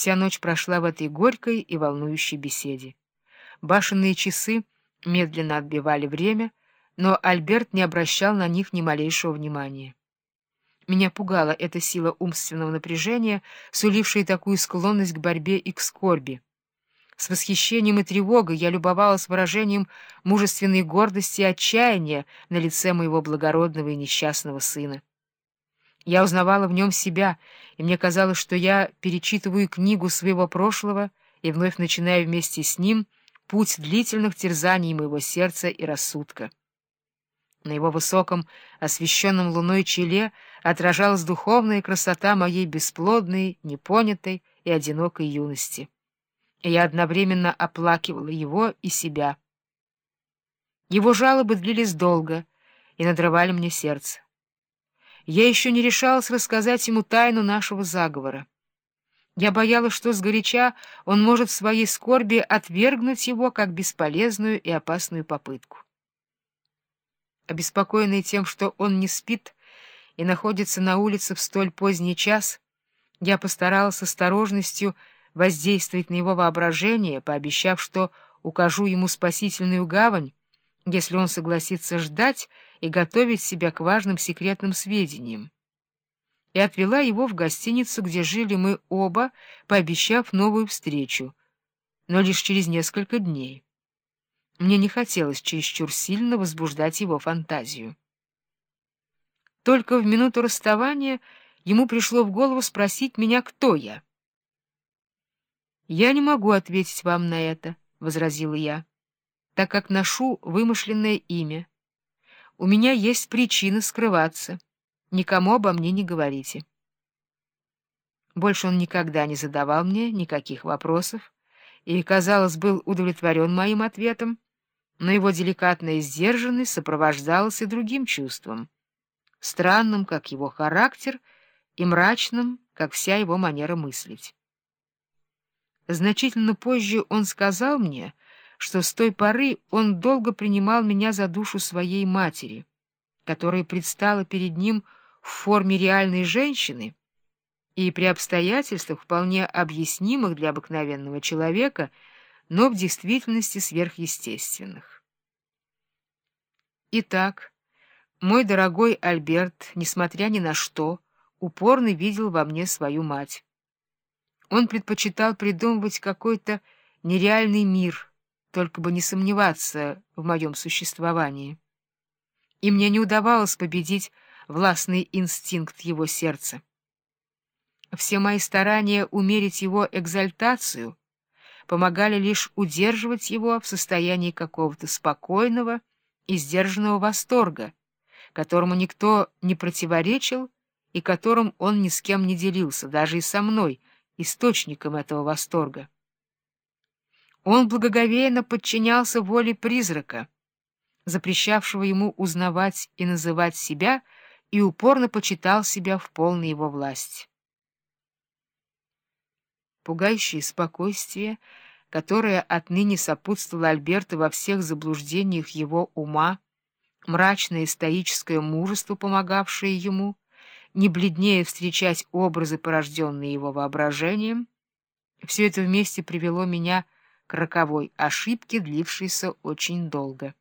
Вся ночь прошла в этой горькой и волнующей беседе. Башенные часы медленно отбивали время, но Альберт не обращал на них ни малейшего внимания. Меня пугала эта сила умственного напряжения, сулившая такую склонность к борьбе и к скорби. С восхищением и тревогой я любовалась выражением мужественной гордости и отчаяния на лице моего благородного и несчастного сына. Я узнавала в нем себя, и мне казалось, что я перечитываю книгу своего прошлого и вновь начинаю вместе с ним путь длительных терзаний моего сердца и рассудка. На его высоком, освещенном луной челе отражалась духовная красота моей бесплодной, непонятой и одинокой юности. И я одновременно оплакивала его и себя. Его жалобы длились долго и надрывали мне сердце. Я еще не решалась рассказать ему тайну нашего заговора. Я боялась, что сгоряча он может в своей скорби отвергнуть его как бесполезную и опасную попытку. Обеспокоенный тем, что он не спит и находится на улице в столь поздний час, я постаралась с осторожностью воздействовать на его воображение, пообещав, что укажу ему спасительную гавань, если он согласится ждать и готовить себя к важным секретным сведениям. И отвела его в гостиницу, где жили мы оба, пообещав новую встречу, но лишь через несколько дней. Мне не хотелось чересчур сильно возбуждать его фантазию. Только в минуту расставания ему пришло в голову спросить меня, кто я. «Я не могу ответить вам на это», — возразила я так как ношу вымышленное имя. У меня есть причина скрываться. Никому обо мне не говорите. Больше он никогда не задавал мне никаких вопросов и, казалось, был удовлетворен моим ответом, но его деликатная сдержанность сопровождалась и другим чувством, странным, как его характер, и мрачным, как вся его манера мыслить. Значительно позже он сказал мне, что с той поры он долго принимал меня за душу своей матери, которая предстала перед ним в форме реальной женщины и при обстоятельствах, вполне объяснимых для обыкновенного человека, но в действительности сверхъестественных. Итак, мой дорогой Альберт, несмотря ни на что, упорно видел во мне свою мать. Он предпочитал придумывать какой-то нереальный мир — только бы не сомневаться в моем существовании. И мне не удавалось победить властный инстинкт его сердца. Все мои старания умерить его экзальтацию помогали лишь удерживать его в состоянии какого-то спокойного и сдержанного восторга, которому никто не противоречил и которым он ни с кем не делился, даже и со мной, источником этого восторга. Он благоговейно подчинялся воле призрака, запрещавшего ему узнавать и называть себя, и упорно почитал себя в полной его власти. Пугающее спокойствие, которое отныне сопутствовало Альберту во всех заблуждениях его ума, мрачное стоическое мужество, помогавшее ему, не бледнее встречать образы, порожденные его воображением, все это вместе привело меня к роковой ошибке, длившейся очень долго.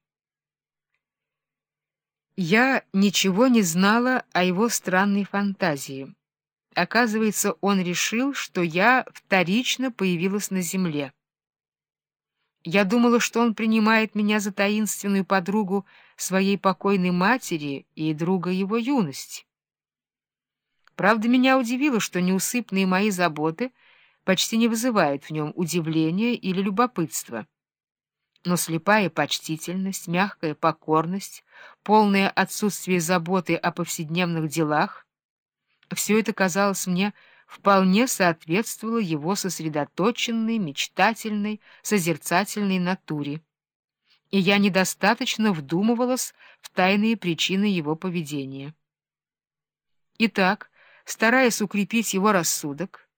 Я ничего не знала о его странной фантазии. Оказывается, он решил, что я вторично появилась на земле. Я думала, что он принимает меня за таинственную подругу своей покойной матери и друга его юности. Правда, меня удивило, что неусыпные мои заботы — почти не вызывает в нем удивления или любопытства. Но слепая почтительность, мягкая покорность, полное отсутствие заботы о повседневных делах — все это, казалось мне, вполне соответствовало его сосредоточенной, мечтательной, созерцательной натуре. И я недостаточно вдумывалась в тайные причины его поведения. Итак, стараясь укрепить его рассудок,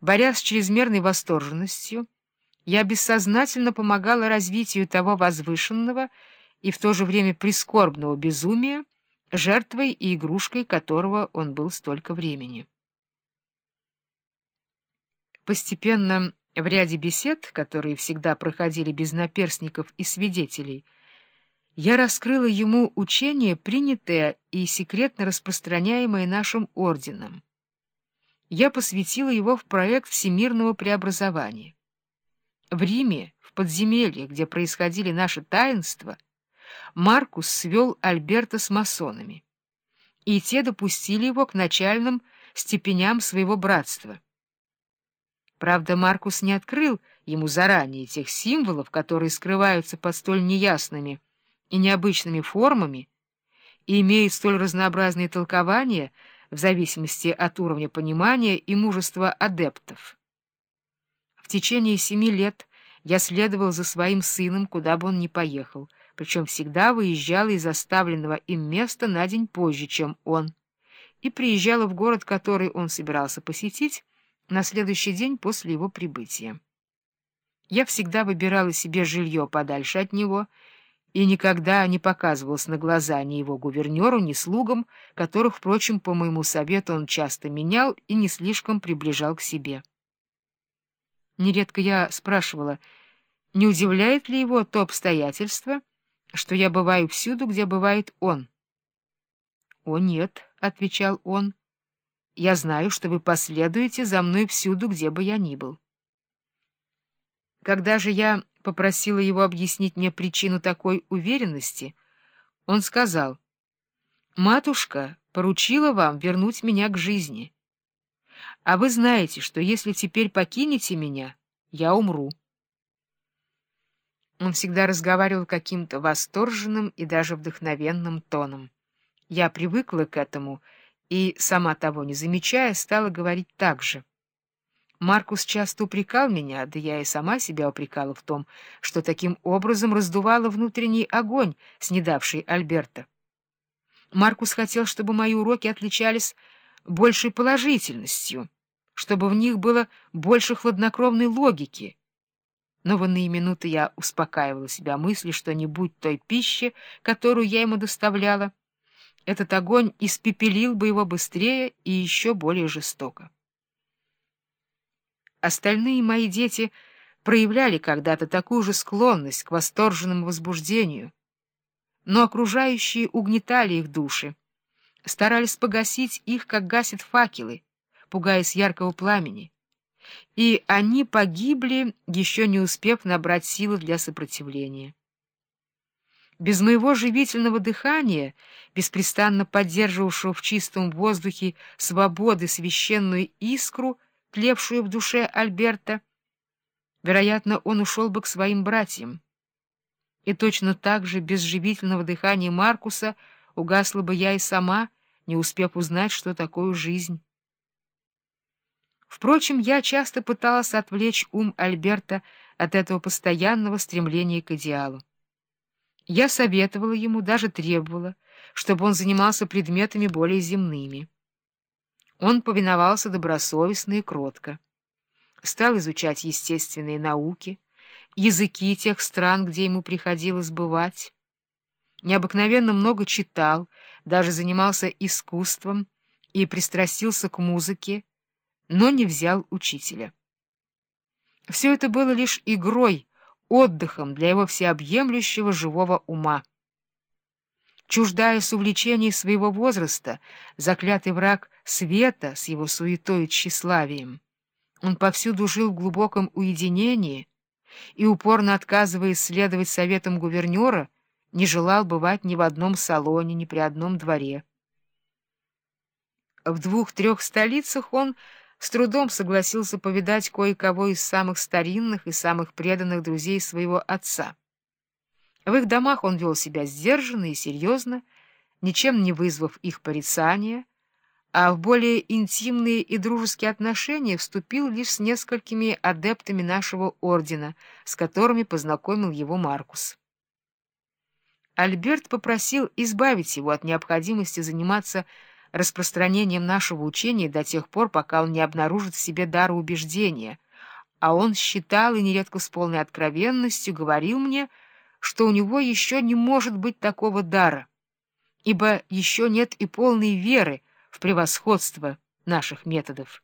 Борясь с чрезмерной восторженностью, я бессознательно помогала развитию того возвышенного и в то же время прискорбного безумия, жертвой и игрушкой которого он был столько времени. Постепенно в ряде бесед, которые всегда проходили без наперсников и свидетелей, я раскрыла ему учение, принятое и секретно распространяемое нашим орденом. Я посвятила его в проект всемирного преобразования. В Риме, в подземелье, где происходили наши таинства, Маркус свел Альберта с масонами, и те допустили его к начальным степеням своего братства. Правда, Маркус не открыл ему заранее тех символов, которые скрываются под столь неясными и необычными формами и имеют столь разнообразные толкования в зависимости от уровня понимания и мужества адептов. В течение семи лет я следовал за своим сыном, куда бы он ни поехал, причем всегда выезжала из оставленного им места на день позже, чем он, и приезжала в город, который он собирался посетить, на следующий день после его прибытия. Я всегда выбирала себе жилье подальше от него и никогда не показывалась на глаза ни его гувернеру, ни слугам, которых, впрочем, по моему совету он часто менял и не слишком приближал к себе. Нередко я спрашивала, не удивляет ли его то обстоятельство, что я бываю всюду, где бывает он. — О, нет, — отвечал он, — я знаю, что вы последуете за мной всюду, где бы я ни был. Когда же я попросила его объяснить мне причину такой уверенности, он сказал, «Матушка поручила вам вернуть меня к жизни. А вы знаете, что если теперь покинете меня, я умру». Он всегда разговаривал каким-то восторженным и даже вдохновенным тоном. Я привыкла к этому и, сама того не замечая, стала говорить так же. Маркус часто упрекал меня, да я и сама себя упрекала в том, что таким образом раздувала внутренний огонь, снедавший Альберта. Маркус хотел, чтобы мои уроки отличались большей положительностью, чтобы в них было больше хладнокровной логики. Но в иные минуты я успокаивала себя мыслью, что не будь той пищи, которую я ему доставляла, этот огонь испепелил бы его быстрее и еще более жестоко. Остальные мои дети проявляли когда-то такую же склонность к восторженному возбуждению, но окружающие угнетали их души, старались погасить их, как гасят факелы, пугаясь яркого пламени, и они погибли, еще не успев набрать силы для сопротивления. Без моего живительного дыхания, беспрестанно поддерживавшего в чистом воздухе свободы священную искру, тлевшую в душе Альберта, вероятно, он ушел бы к своим братьям. И точно так же без живительного дыхания Маркуса угасла бы я и сама, не успев узнать, что такое жизнь. Впрочем, я часто пыталась отвлечь ум Альберта от этого постоянного стремления к идеалу. Я советовала ему, даже требовала, чтобы он занимался предметами более земными. Он повиновался добросовестно и кротко. Стал изучать естественные науки, языки тех стран, где ему приходилось бывать. Необыкновенно много читал, даже занимался искусством и пристрастился к музыке, но не взял учителя. Все это было лишь игрой, отдыхом для его всеобъемлющего живого ума. Чуждаясь увлечений своего возраста, заклятый враг света с его суетой и тщеславием, он повсюду жил в глубоком уединении и, упорно отказываясь следовать советам гувернера, не желал бывать ни в одном салоне, ни при одном дворе. В двух-трех столицах он с трудом согласился повидать кое-кого из самых старинных и самых преданных друзей своего отца. В их домах он вел себя сдержанно и серьезно, ничем не вызвав их порицания, а в более интимные и дружеские отношения вступил лишь с несколькими адептами нашего ордена, с которыми познакомил его Маркус. Альберт попросил избавить его от необходимости заниматься распространением нашего учения до тех пор, пока он не обнаружит в себе дара убеждения, а он считал и нередко с полной откровенностью говорил мне, что у него еще не может быть такого дара, ибо еще нет и полной веры в превосходство наших методов.